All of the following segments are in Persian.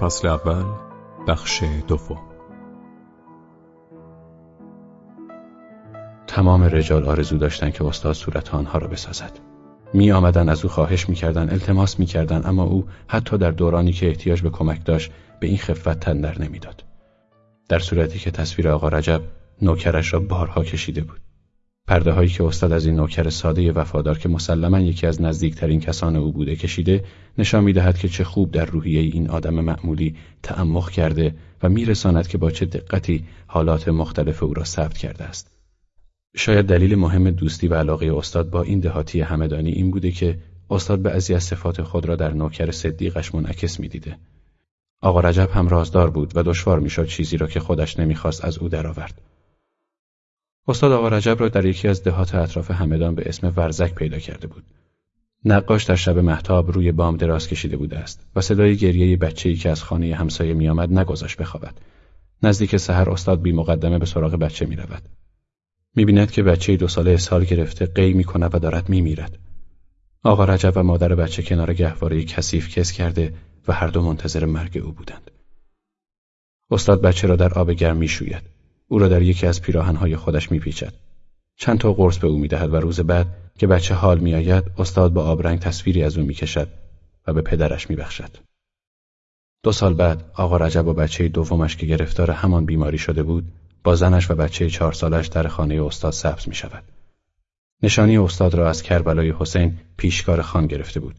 فصل اول بخش دوم. تمام رجال آرزو داشتند که استاد صورت آنها را بسازد. می آمدن از او خواهش می کردن، التماس می کردن، اما او حتی در دورانی که احتیاج به کمک داشت به این خفت تندر نمی‌داد. در صورتی که تصویر آقا رجب نوکرش را بارها کشیده بود. پرده هایی که استاد از این نوکر ساده وفادار که مسلما یکی از نزدیکترین کسان او بوده کشیده نشان می‌دهد که چه خوب در روحیه این آدم معمولی تعمق کرده و میرساند که با چه دقتی حالات مختلف او را ثبت کرده است. شاید دلیل مهم دوستی و علاقه استاد با این دهاتی همدانی این بوده که استاد به از صفات خود را در نوکر صدیقش منعکس می‌دیده. آقا رجب هم رازدار بود و دشوار می‌شد چیزی را که خودش نمی‌خواست از او درآورد. استاد آقا رجب را در یکی از دهات اطراف همدان به اسم ورزک پیدا کرده بود. نقاش در شب محتاب روی بام دراز کشیده بوده است و صدای گریه بچه‌ای که از خانه همسایه میآمد نگذاشت بخوابد. نزدیک سحر استاد بی مقدمه به سراغ بچه می رود. می بیند که بچه دو ساله اسهال گرفته قی می کند و دارد می میرد. آقا رجب و مادر بچه کنار گهواره کثیف کس کرده و هر دو منتظر مرگ او بودند. استاد بچه را در آب گرم می شوید. او را در یکی از پیراهنهای خودش میپیچد چند تا قرص به او می‌دهد و روز بعد که بچه حال میآید استاد با آبرنگ تصویری از او می‌کشد و به پدرش میبخشد دو سال بعد آقا رجب و بچه دومش که گرفتار همان بیماری شده بود با زنش و بچه چهار سالش در خانه استاد سبز می شود. نشانی استاد را از کربلای حسین پیشکار خان گرفته بود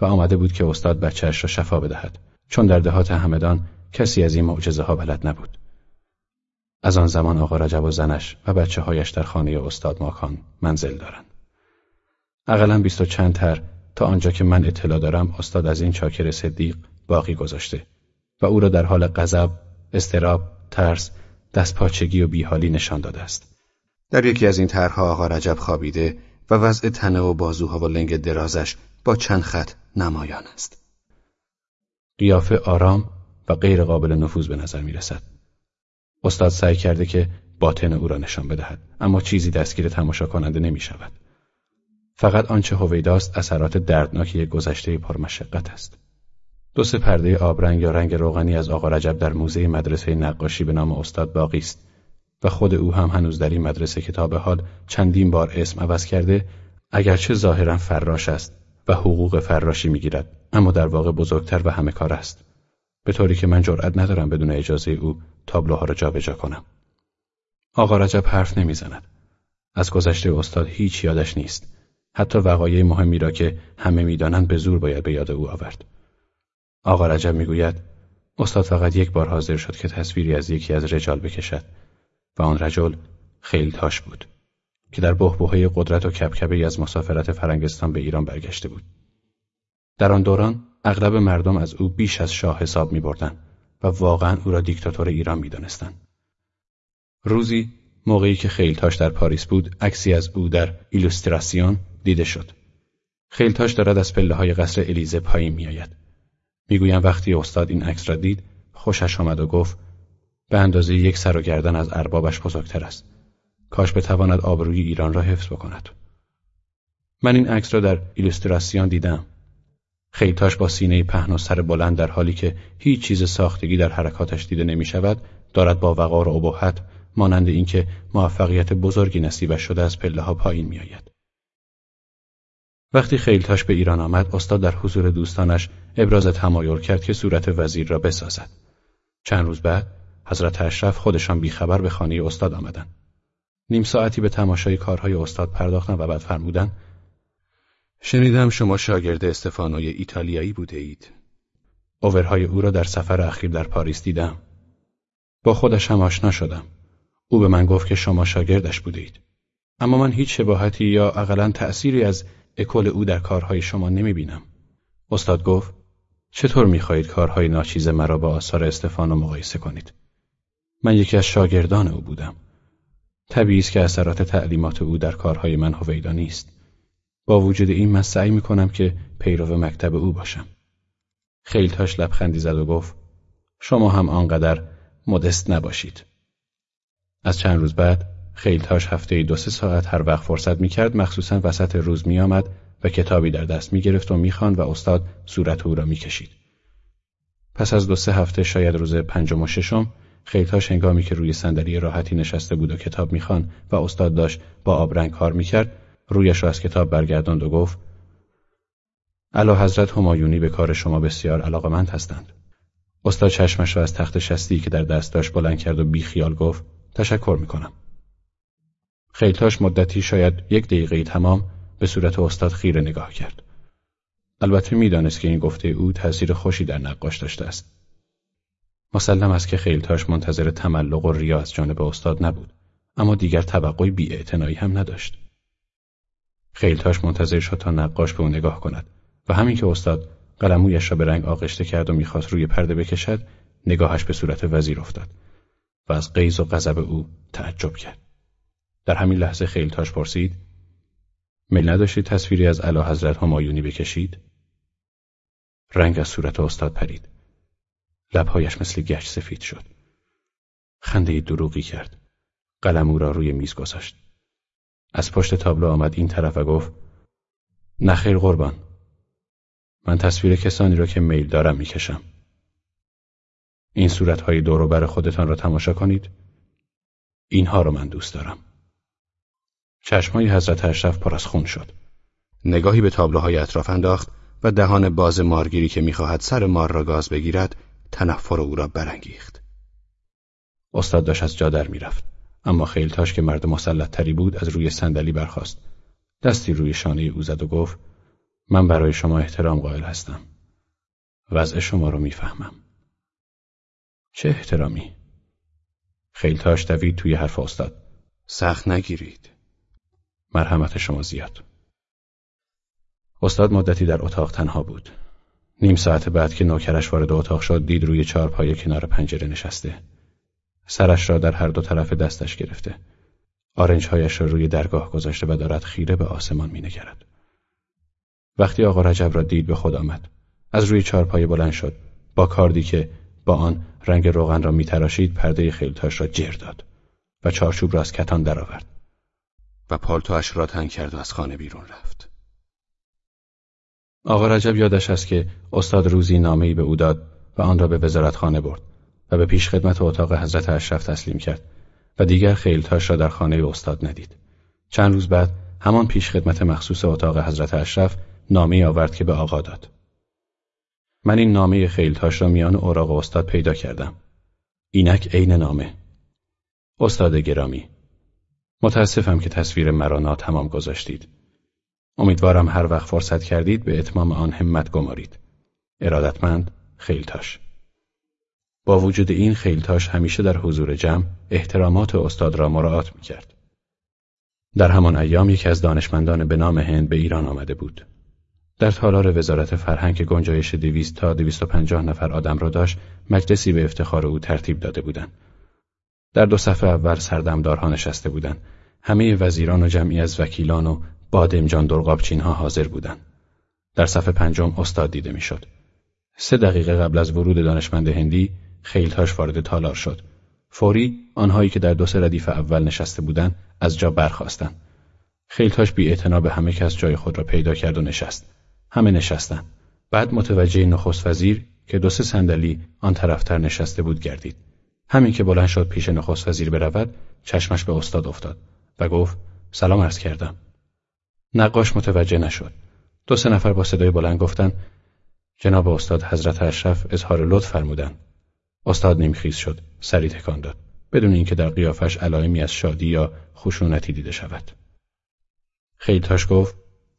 و آمده بود که استاد بچهش را شفا بدهد چون در دهات همدان کسی از این معجزه ها بلد نبود. از آن زمان آقا رجب و زنش و بچه هایش در خانه استاد ماکان منزل دارند. اقلا بیست و چند تر تا آنجا که من اطلاع دارم استاد از این چاکر صدیق باقی گذاشته و او را در حال غضب، استراب، ترس، دستپاچگی و بیحالی نشان داده است. در یکی از این طرحها آقا رجب خوابیده و وضع تنه و بازوها و لنگ درازش با چند خط نمایان است. قیافه آرام و غیر قابل نفوذ به نظر می رسد. استاد سعی کرده که باطن او را نشان بدهد اما چیزی دستگیر تماشا کننده نمی شود. فقط آنچه هویداست اثرات دردناک یک گذشته پرمشقت است. دو سه پرده آبرنگ یا رنگ روغنی از آقا رجب در موزه مدرسه نقاشی به نام استاد باقی است و خود او هم هنوز در این مدرسه کتاب حال چندین بار اسم عوض کرده اگرچه ظاهرا فراش است و حقوق فراشی می‌گیرد اما در واقع بزرگتر و همه کار است به طوری که من جرأت ندارم بدون اجازه او تابلوها را جابجا کنم. آقا رجب حرف نمی‌زند. از گذشته استاد هیچ یادش نیست. حتی وقایع مهمی را که همه می‌دانند به زور باید به یاد او آورد. آقا رجب می‌گوید استاد فقط یک بار حاضر شد که تصویری از یکی از رجال بکشد و آن رجل خیلی تاش بود که در بحبوحه قدرت و کبکبه از مسافرت فرنگستان به ایران برگشته بود. در آن دوران اغلب مردم از او بیش از شاه حساب می بردن و واقعا او را دیکتاتور ایران می دانستن. روزی موقعی که خیلتاش در پاریس بود عکسی از او در ایلوستراسیون دیده شد. خیلتاش دارد از پله های قصر الیزه پایین می. می‌گویم وقتی استاد این عکس را دید خوشش آمد و گفت به اندازه یک سر و گردن از اربابش بزرگتر است. کاش بتواند آبروی ایران را حفظ بکند. من این عکس را در ایلوستراسیون دیدم. خیتاش با سینه پهن و سر بلند در حالی که هیچ چیز ساختگی در حرکاتش دیده نمی شود دارد با وقار و ابهت مانند اینکه موفقیت بزرگی نصیبش شده از پله ها پایین می آید. وقتی خیلتاش به ایران آمد استاد در حضور دوستانش ابراز تمایل کرد که صورت وزیر را بسازد. چند روز بعد حضرت اشرف خودشان بیخبر به خانه استاد آمدند. نیم ساعتی به تماشای کارهای استاد پرداختند و بعد فرمودند شنیدم شما شاگرد استفانوی ایتالیایی بوده اید. اوورهای او را در سفر اخیر در پاریس دیدم. با خودش هم آشنا شدم. او به من گفت که شما شاگردش بوده اید. اما من هیچ شباهتی یا اقلا تأثیری از اکل او در کارهای شما نمی بینم. استاد گفت چطور می خواهید کارهای ناچیز مرا با آثار استفانو مقایسه کنید؟ من یکی از شاگردان او بودم. طبیعی است که اثرات تعلیمات او در کارهای من هویدا نیست. با وجود این من سعی می که پیرو مکتب او باشم. خیلتاش لبخندی زد و گفت شما هم آنقدر مدست نباشید. از چند روز بعد خیلتاش هفته دو سه ساعت هر وقت فرصت می کرد مخصوصا وسط روز می آمد و کتابی در دست می گرفت و می و استاد صورت او را می کشید. پس از دو سه هفته شاید روز پنجم و ششم خیلتاش هنگامی که روی صندلی راحتی نشسته بود و کتاب می‌خوان و استاد داشت با آبرنگ کار می‌کرد رویش را از کتاب برگرداند و گفت علا حضرت همایونی به کار شما بسیار علاقمند هستند. استاد چشمش را از تخت شستی که در دست داشت بلند کرد و بی خیال گفت تشکر می‌کنم. خیلتاش مدتی شاید یک دقیقه تمام به صورت استاد خیره نگاه کرد. البته می‌دانست که این گفته او تاثیر خوشی در نقاش داشته است. مسلم است که خیلتاش منتظر تملق و ریا از جانب استاد نبود اما دیگر توقعی بی هم نداشت. خیلتاش منتظر شد تا نقاش به او نگاه کند و همین که استاد قلمویش را به رنگ آغشته کرد و می‌خواست روی پرده بکشد نگاهش به صورت وزیر افتاد و از قیز و غضب او تعجب کرد. در همین لحظه خیلتاش پرسید میل نداشتید تصویری از علا حضرت همایونی بکشید؟ رنگ از صورت استاد پرید. لبهایش مثل گچ سفید شد. خنده دروغی کرد. قلم او را روی میز گذاشت. از پشت تابلو آمد این طرف و گفت نخیر قربان من تصویر کسانی را که میل دارم می‌کشم. این صورتهای دور بر خودتان را تماشا کنید. اینها را من دوست دارم. چشمای حضرت اشرف پر از خون شد. نگاهی به تابلوهای اطراف انداخت و دهان باز مارگیری که می‌خواهد سر مار را گاز بگیرد تنفر او را برانگیخت. استاد داشت از جا در می‌رفت. اما خیلتاش که مرد مسلط تری بود از روی صندلی برخاست. دستی روی شانه او زد و گفت من برای شما احترام قائل هستم. وضع شما رو می‌فهمم. چه احترامی؟ خیلتاش دوید توی حرف استاد. سخت نگیرید. مرحمت شما زیاد. استاد مدتی در اتاق تنها بود. نیم ساعت بعد که نوکرش وارد اتاق شد دید روی چهار پایه کنار پنجره نشسته. سرش را در هر دو طرف دستش گرفته. آرنجهایش را روی درگاه گذاشته و دارد خیره به آسمان مینگرد. وقتی آقا رجب را دید به خود آمد. از روی چارپایه بلند شد. با کاردی که با آن رنگ روغن را میتراشید پرده خیلتاش را جر داد و چارچوب را از کتان درآورد و پالتواش را تنگ کرد و از خانه بیرون رفت. آقا رجب یادش است که استاد روزی نامه‌ای به او داد و آن را به وزارت خانه برد. و به پیش خدمت اتاق حضرت اشرف تسلیم کرد و دیگر خیلتاش را در خانه استاد ندید. چند روز بعد همان پیش خدمت مخصوص اتاق حضرت اشرف نامه آورد که به آقا داد. من این نامه خیلتاش را میان اوراق استاد پیدا کردم. اینک عین نامه. استاد گرامی متاسفم که تصویر مرا تمام گذاشتید. امیدوارم هر وقت فرصت کردید به اتمام آن همت گمارید. ارادتمند خیلتاش با وجود این خیلتاش همیشه در حضور جمع احترامات استاد را مراعات می‌کرد. در همان ایام یکی از دانشمندان به نام هند به ایران آمده بود. در تالار وزارت فرهنگ گنجایش دویست تا دویست و پنجاه نفر آدم را داشت مجلسی به افتخار او ترتیب داده بودند. در دو صفحه اول سردمدارها نشسته بودند. همه وزیران و جمعی از وکیلان و بادمجان درقابچین ها حاضر بودند. در صفحه پنجم استاد دیده می‌شد. سه دقیقه قبل از ورود دانشمند هندی خیلتاش وارد تالار شد. فوری آنهایی که در دو سه ردیف اول نشسته بودند از جا برخواستند. خیلتاش بی به همه کس جای خود را پیدا کرد و نشست. همه نشستن. بعد متوجه نخست وزیر که دو سه صندلی آن طرفتر نشسته بود گردید. همین که بلند شد پیش نخست وزیر برود چشمش به استاد افتاد و گفت سلام عرض کردم. نقاش متوجه نشد. دو سه نفر با صدای بلند گفتند جناب استاد حضرت اشرف اظهار لطف فرمودند. استاد نیمخیز شد، سری تکان داد، بدون اینکه در قیافش علائمی از شادی یا خشونتی دیده شود. خیلتاش گفت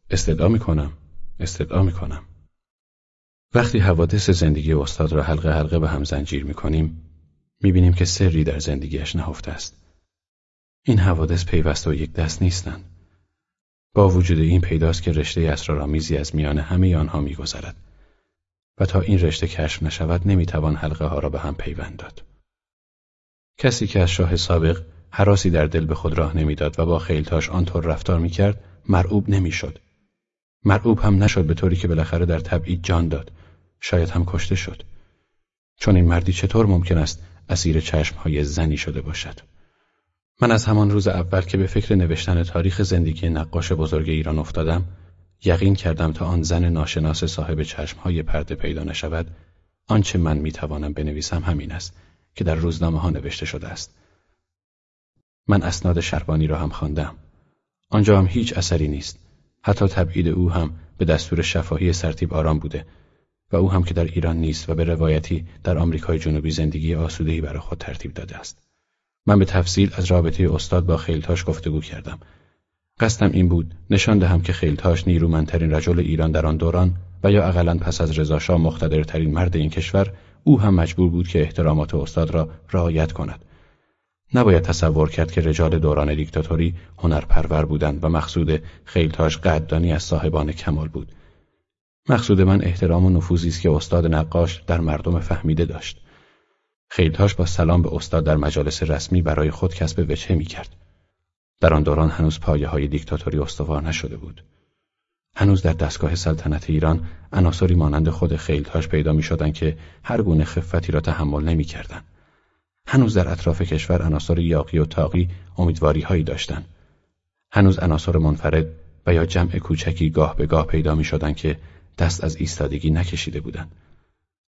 استدعا می‌کنم، استدعا می‌کنم. وقتی حوادث زندگی استاد را حلقه حلقه به هم زنجیر می‌کنیم، می‌بینیم که سری در زندگیش نهفته است. این حوادث پیوسته و یک دست نیستند. با وجود این پیداست که رشته اسرارآمیزی از میان همه آنها میگذرد و تا این رشته کشف نشود نمی‌توان حلقه ها را به هم پیوند داد. کسی که از شاه سابق حراسی در دل به خود راه نمی‌داد و با خیلتاش آنطور رفتار می‌کرد مرعوب نمی‌شد. مرعوب هم نشد به طوری که بالاخره در تبعید جان داد. شاید هم کشته شد. چون این مردی چطور ممکن است اسیر چشمهای زنی شده باشد؟ من از همان روز اول که به فکر نوشتن تاریخ زندگی نقاش بزرگ ایران افتادم یقین کردم تا آن زن ناشناس صاحب چشمهای پرده پیدا نشود آنچه من می‌توانم بنویسم همین است که در روزنامه ها نوشته شده است. من اسناد شربانی را هم خواندم. آنجا هم هیچ اثری نیست. حتی تبعید او هم به دستور شفاهی سرتیب آرام بوده و او هم که در ایران نیست و به روایتی در آمریکای جنوبی زندگی آسودهی برای خود ترتیب داده است. من به تفصیل از رابطه استاد با خیلتاش گفتگو کردم. قصدم این بود نشان دهم که خیلتاش نیرومندترین رجل ایران در آن دوران و یا اقلا پس از رضاشاه مقتدرترین مرد این کشور او هم مجبور بود که احترامات استاد را رعایت کند. نباید تصور کرد که رجال دوران دیکتاتوری هنرپرور بودند و مقصود خیلتاش قدردانی از صاحبان کمال بود. مقصود من احترام و نفوذی است که استاد نقاش در مردم فهمیده داشت. خیلتاش با سلام به استاد در مجالس رسمی برای خود کسب وجهه می کرد. در آن دوران هنوز پایه های دیکتاتوری استوار نشده بود. هنوز در دستگاه سلطنت ایران عناصری مانند خود خیلتاش پیدا می شدن که هر گونه خفتی را تحمل نمی کردن. هنوز در اطراف کشور عناصر یاقی و تاقی امیدواری هایی داشتند. هنوز عناصر منفرد و یا جمع کوچکی گاه به گاه پیدا می شدن که دست از ایستادگی نکشیده بودند.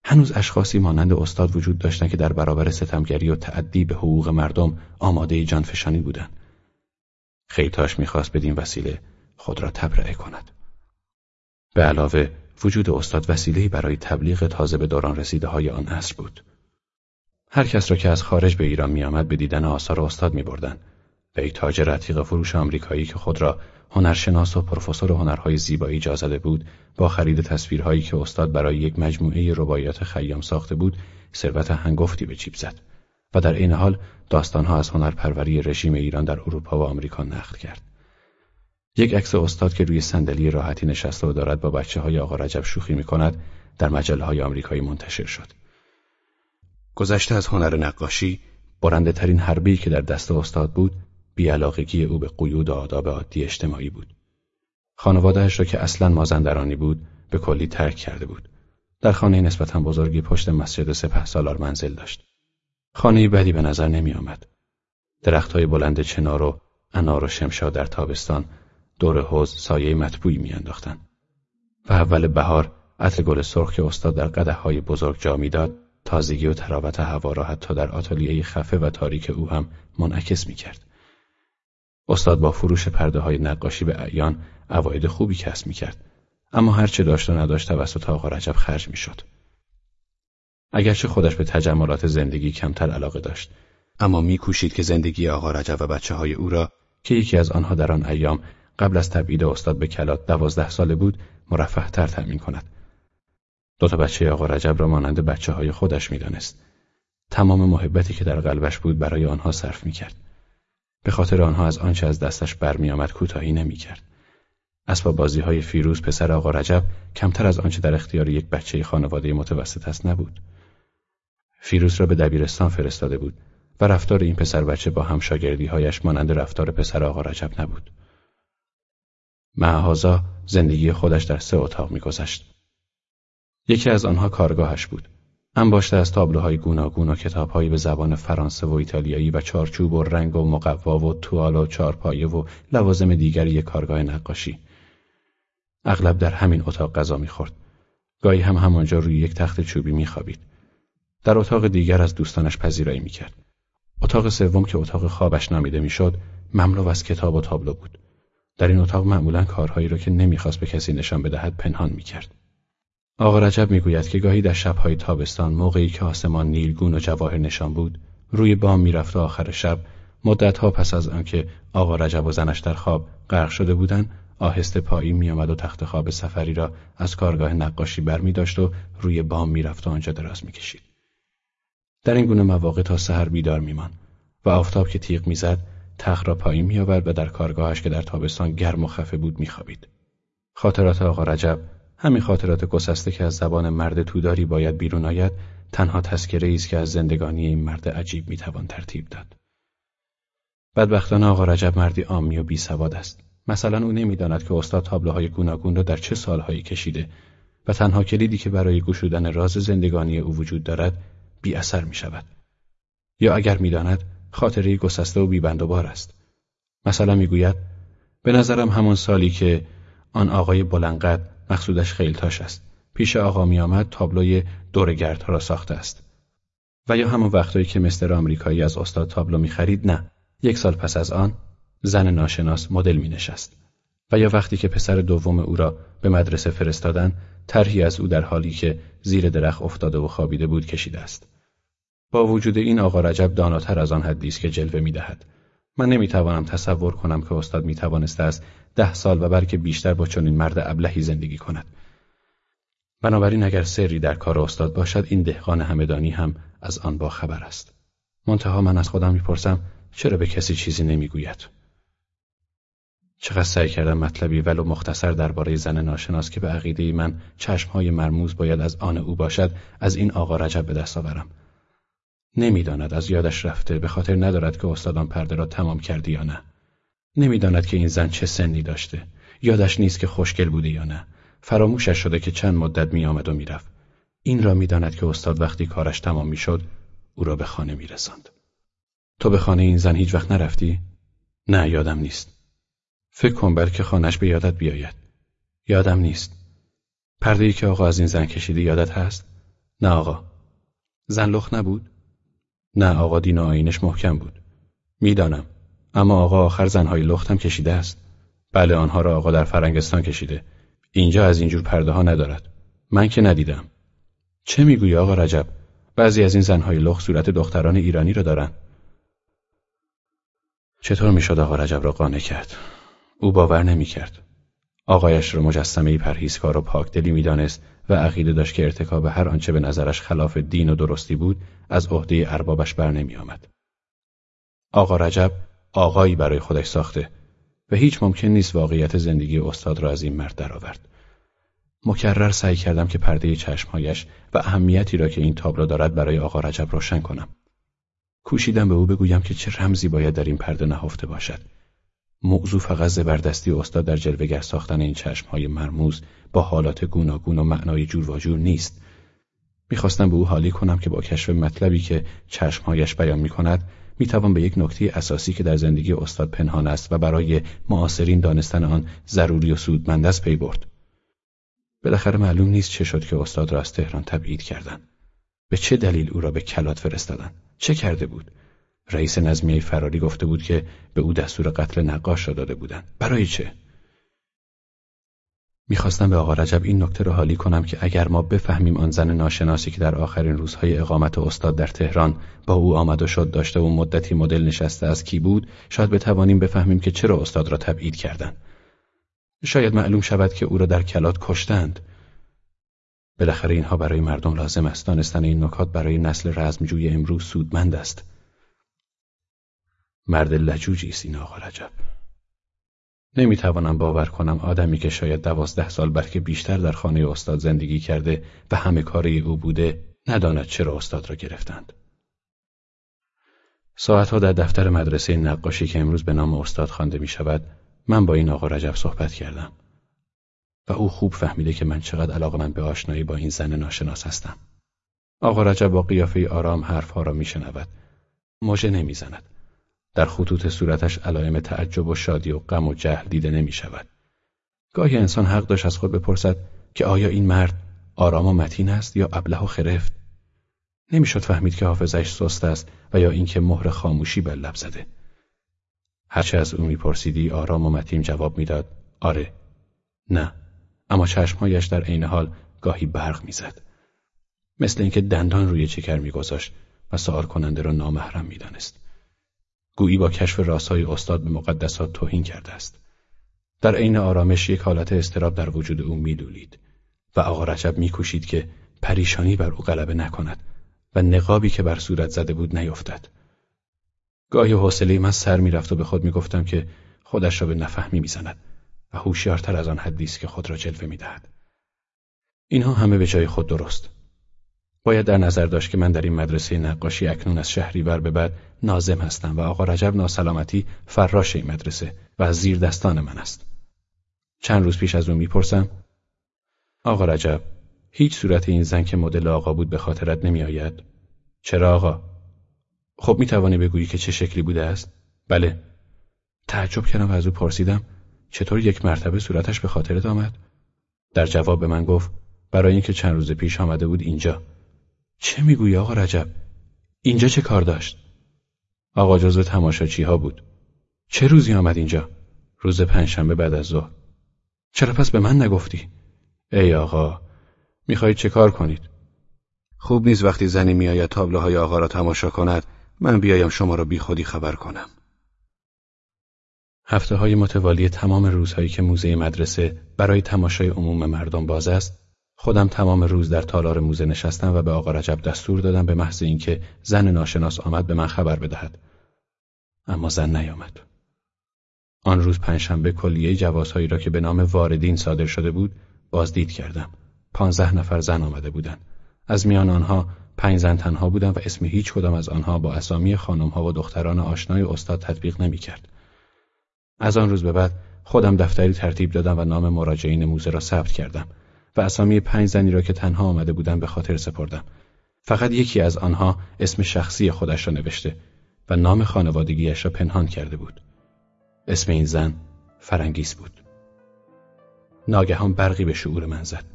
هنوز اشخاصی مانند استاد وجود داشتند که در برابر ستمگری و تعدی به حقوق مردم آماده جانفشانی بودند. خیتاش می‌خواست بدین وسیله خود را تبرئه کند. به علاوه وجود استاد وسیله‌ای برای تبلیغ تازه به دوران رسیده های آن عصر بود. هر کس را که از خارج به ایران میآمد به دیدن آثار استاد میبردند و یک تاجر عتیق فروش آمریکایی که خود را هنرشناس و پروفسور هنرهای زیبایی جا زده بود با خرید تصویرهایی که استاد برای یک مجموعه رباعیات خیام ساخته بود ثروت هنگفتی به چیپ زد و در این حال داستانها از هنرپروری رژیم ایران در اروپا و آمریکا نقل کرد یک عکس استاد که روی صندلی راحتی نشسته و دارد با بچه های آقا رجب شوخی می کند در مجله های آمریکایی منتشر شد. گذشته از هنر نقاشی، برنده ترین حربی که در دست استاد بود، بیعلاقگی او به قیود و آداب عادی اجتماعی بود. خانوادهش را که اصلا مازندرانی بود به کلی ترک کرده بود. در خانه نسبتا بزرگی پشت مسجد سپه سالار منزل داشت. خانه بدی به نظر نمی آمد. درخت های بلند چنار و انار و شمشا در تابستان دور حوز سایه مطبوعی میانداختند و اول بهار عطر گل سرخ که استاد در قده های بزرگ جا می‌داد تازگی و تراوت هوا را حتی در آتلیه خفه و تاریک او هم منعکس می کرد. استاد با فروش پرده های نقاشی به اعیان عواید خوبی کسب می کرد. اما هرچه داشت و نداشت توسط آقا رجب خرج می شد. اگرچه خودش به تجملات زندگی کمتر علاقه داشت اما میکوشید که زندگی آقا رجب و بچه های او را که یکی از آنها در آن ایام قبل از تبعید استاد به کلات دوازده ساله بود مرفه تر تأمین کند. دو تا بچه آقا رجب را مانند بچه های خودش می‌دانست. تمام محبتی که در قلبش بود برای آنها صرف می کرد. به خاطر آنها از آنچه از دستش برمیآمد کوتاهی نمی‌کرد. اسباب بازی های فیروز پسر آقا رجب کمتر از آنچه در اختیار یک بچه خانواده متوسط است نبود. فیروز را به دبیرستان فرستاده بود و رفتار این پسر بچه با همشاگردی هایش مانند رفتار پسر آقا رجب نبود. معهازا زندگی خودش در سه اتاق میگذشت. یکی از آنها کارگاهش بود. انباشته از تابلوهای گوناگون و کتابهایی به زبان فرانسه و ایتالیایی و چارچوب و رنگ و مقوا و توال و چارپایه و لوازم دیگری یک کارگاه نقاشی اغلب در همین اتاق غذا می‌خورد گاهی هم همانجا روی یک تخت چوبی میخوابید در اتاق دیگر از دوستانش پذیرایی می‌کرد. اتاق سوم که اتاق خوابش نامیده می‌شد مملو از کتاب و تابلو بود. در این اتاق معمولا کارهایی را که نمی‌خواست به کسی نشان بدهد پنهان می‌کرد. آقا رجب می‌گوید که گاهی در شبهای تابستان موقعی که آسمان نیلگون و جواهر نشان بود روی بام می‌رفت و آخر شب مدتها پس از آنکه آقا رجب و زنش در خواب غرق شده بودند آهسته پایی میآمد و تخت خواب سفری را از کارگاه نقاشی بر می داشت و روی بام می‌رفت و آنجا دراز می‌کشید. در این گونه مواقع تا سحر بیدار میمان و آفتاب که تیغ می‌زد تخت را پایین میآورد و در کارگاهش که در تابستان گرم و خفه بود میخوابید. خاطرات آقا رجب همین خاطرات گسسته که از زبان مرد توداری باید بیرون آید تنها تذکره است که از زندگانی این مرد عجیب می‌توان ترتیب داد. بدبختانه آقا رجب مردی عامی و بیسواد است. مثلا او نمی‌داند که استاد تابلوهای گوناگون را در چه سالهایی کشیده و تنها کلیدی که برای گشودن راز زندگانی او وجود دارد بی اثر می شود. یا اگر می‌داند خاطره گسسته و بیبند و بار است. مثلا می‌گوید به نظرم همون سالی که آن آقای بلنقد مقصودش خیلتاش است. پیش آقا می آمد تابلوی دورگردها را ساخته است. و یا همون وقتایی که مستر آمریکایی از استاد تابلو می خرید نه. یک سال پس از آن زن ناشناس مدل می نشست. و یا وقتی که پسر دوم او را به مدرسه فرستادن طرحی از او در حالی که زیر درخت افتاده و خوابیده بود کشیده است. با وجود این آقا رجب داناتر از آن حدی است که جلوه می دهد. من نمی‌توانم تصور کنم که استاد می توانسته است ده سال و بلکه بیشتر با چنین مرد ابلهی زندگی کند. بنابراین اگر سری در کار استاد باشد این دهقان همدانی هم از آن با خبر است. منتها من از خودم می‌پرسم چرا به کسی چیزی نمی‌گوید؟ چقدر سعی کردم مطلبی ولو مختصر درباره زن ناشناس که به عقیده من چشمهای مرموز باید از آن او باشد از این آقا رجب به دست آورم. نمی‌داند از یادش رفته به خاطر ندارد که استادان پرده را تمام کردی یا نه. نمی‌داند که این زن چه سنی داشته. یادش نیست که خوشگل بوده یا نه. فراموشش شده که چند مدت میآمد و می‌رفت. این را می‌داند که استاد وقتی کارش تمام می‌شد او را به خانه میرساند. تو به خانه این زن هیچ وقت نرفتی؟ نه یادم نیست. فکر کن بلکه خانش به یادت بیاید. یادم نیست. پرده ای که آقا از این زن کشیده یادت هست؟ نه آقا. زن لخ نبود؟ نه آقا دین آینش محکم بود. می‌دانم. اما آقا آخر زنهای لختم کشیده است. بله آنها را آقا در فرنگستان کشیده. اینجا از اینجور پرده ها ندارد. من که ندیدم. چه می‌گویی آقا رجب؟ بعضی از این زنهای لخت صورت دختران ایرانی را دارند چطور می‌شد آقا رجب را قانع کرد؟ او باور نمی‌کرد آقایش را مجسمه پرهیزکار و پاکدلی می‌دانست و عقیده داشت که ارتکاب هر آنچه به نظرش خلاف دین و درستی بود از عهده اربابش بر نمی آمد. آقا رجب آقایی برای خودش ساخته و هیچ ممکن نیست واقعیت زندگی استاد را از این مرد درآورد. مکرر سعی کردم که پرده چشمهایش و اهمیتی را که این تابلو دارد برای آقا رجب روشن کنم. کوشیدم به او بگویم که چه رمزی باید در این پرده نهفته باشد. موضوع فقط زبردستی استاد در جلوگر ساختن این چشمهای مرموز با حالات گوناگون و معنای جور و جور نیست. می‌خواستم به او حالی کنم که با کشف مطلبی که چشمهایش بیان می‌کند می‌توان به یک نکته اساسی که در زندگی استاد پنهان است و برای معاصرین دانستن آن ضروری و سودمند است پی برد. بالاخره معلوم نیست چه شد که استاد را از تهران تبعید کردند. به چه دلیل او را به کلات فرستادند؟ چه کرده بود؟ رئیس نظمیه فراری گفته بود که به او دستور قتل نقاش را داده بودند. برای چه؟ می‌خواستم به آقا رجب این نکته را حالی کنم که اگر ما بفهمیم آن زن ناشناسی که در آخرین روزهای اقامت استاد در تهران با او آمد و شد داشته و مدتی مدل نشسته از کی بود شاید بتوانیم بفهمیم که چرا استاد را تبعید کردند شاید معلوم شود که او را در کلات کشتند بالاخره اینها برای مردم لازم است دانستن این نکات برای نسل رزمجوی امروز سودمند است مرد لجوجی است این آقا رجب نمی‌توانم باور کنم آدمی که شاید دوازده سال بلکه بیشتر در خانه استاد زندگی کرده و همه کاری او بوده نداند چرا استاد را گرفتند. ساعتها در دفتر مدرسه نقاشی که امروز به نام استاد خوانده می شود من با این آقا رجب صحبت کردم و او خوب فهمیده که من چقدر علاقه من به آشنایی با این زن ناشناس هستم. آقا رجب با قیافه آرام حرفها را میشنود نمی نمی‌زند در خطوط صورتش علائم تعجب و شادی و غم و جهل دیده نمی شود. گاهی انسان حق داشت از خود بپرسد که آیا این مرد آرام و متین است یا ابله و خرفت. نمی‌شد فهمید که حافظش سست است و یا اینکه مهر خاموشی بر لب زده. هرچه از او میپرسیدی آرام و متین جواب می‌داد آره نه. اما چشمهایش در عین حال گاهی برق می‌زد. مثل اینکه دندان روی چکر میگذاشت و سوال کننده را نامحرم می‌دانست. گویی با کشف راسهای استاد به مقدسات توهین کرده است. در عین آرامش یک حالت استراب در وجود او میدولید و آقا رجب میکوشید که پریشانی بر او غلبه نکند و نقابی که بر صورت زده بود نیفتد. گاهی حوصله من سر می‌رفت و به خود می‌گفتم که خودش را به نفهمی می‌زند و هوشیارتر از آن حدی که خود را جلوه می‌دهد. اینها همه به جای خود درست. باید در نظر داشت که من در این مدرسه نقاشی اکنون از شهریور به بعد نازم هستم و آقا رجب ناسلامتی فراش این مدرسه و زیر دستان من است چند روز پیش از او می‌پرسم آقا رجب هیچ صورت این زن که مدل آقا بود به خاطرت نمی آید؟ چرا آقا؟ خب می توانی بگویی که چه شکلی بوده است؟ بله تعجب کردم و از او پرسیدم چطور یک مرتبه صورتش به خاطرت آمد؟ در جواب به من گفت برای اینکه چند روز پیش آمده بود اینجا چه می‌گویی آقا رجب؟ اینجا چه کار داشت؟ آقا جزو تماشاچی ها بود چه روزی آمد اینجا؟ روز پنجشنبه بعد از ظهر چرا پس به من نگفتی؟ ای آقا می‌خواهید چه کار کنید؟ خوب نیست وقتی زنی میآید تابلوهای آقا را تماشا کند من بیایم شما را بی خودی خبر کنم. هفته های متوالی تمام روزهایی که موزه مدرسه برای تماشای عموم مردم باز است خودم تمام روز در تالار موزه نشستم و به آقا رجب دستور دادم به محض اینکه زن ناشناس آمد به من خبر بدهد. اما زن نیامد. آن روز پنجشنبه کلیه جوازهایی را که به نام واردین صادر شده بود بازدید کردم. پانزده نفر زن آمده بودند. از میان آنها پنج زن تنها بودند و اسم هیچ کدام از آنها با اسامی خانمها و دختران آشنای استاد تطبیق نمی کرد. از آن روز به بعد خودم دفتری ترتیب دادم و نام مراجعین موزه را ثبت کردم. و اسامی پنج زنی را که تنها آمده بودند به خاطر سپردم. فقط یکی از آنها اسم شخصی خودش را نوشته و نام خانوادگیش را پنهان کرده بود. اسم این زن فرنگیس بود. ناگهان برقی به شعور من زد.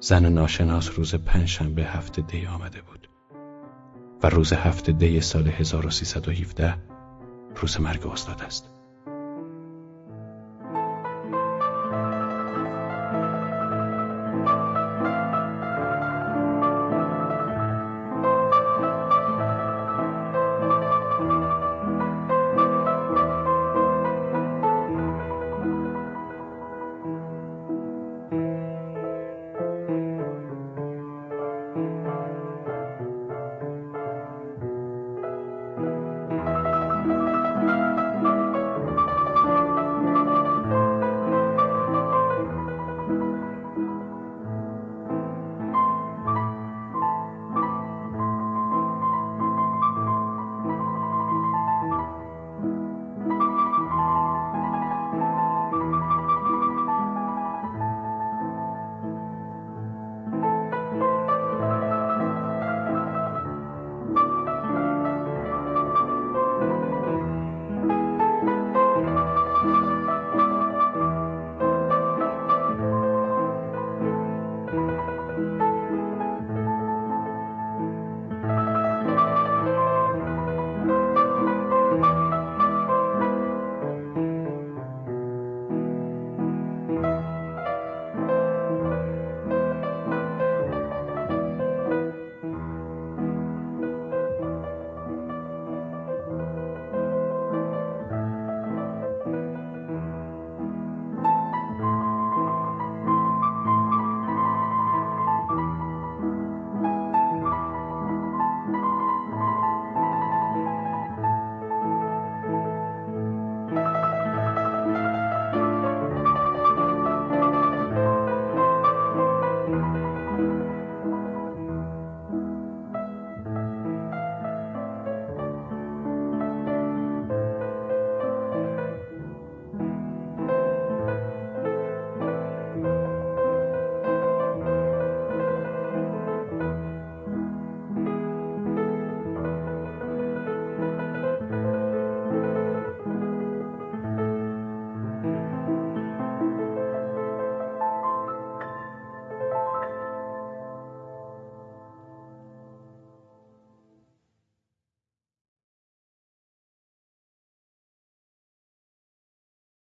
زن ناشناس روز پنجشنبه هفته دی آمده بود و روز هفته دی سال 1317 روز مرگ استاد است.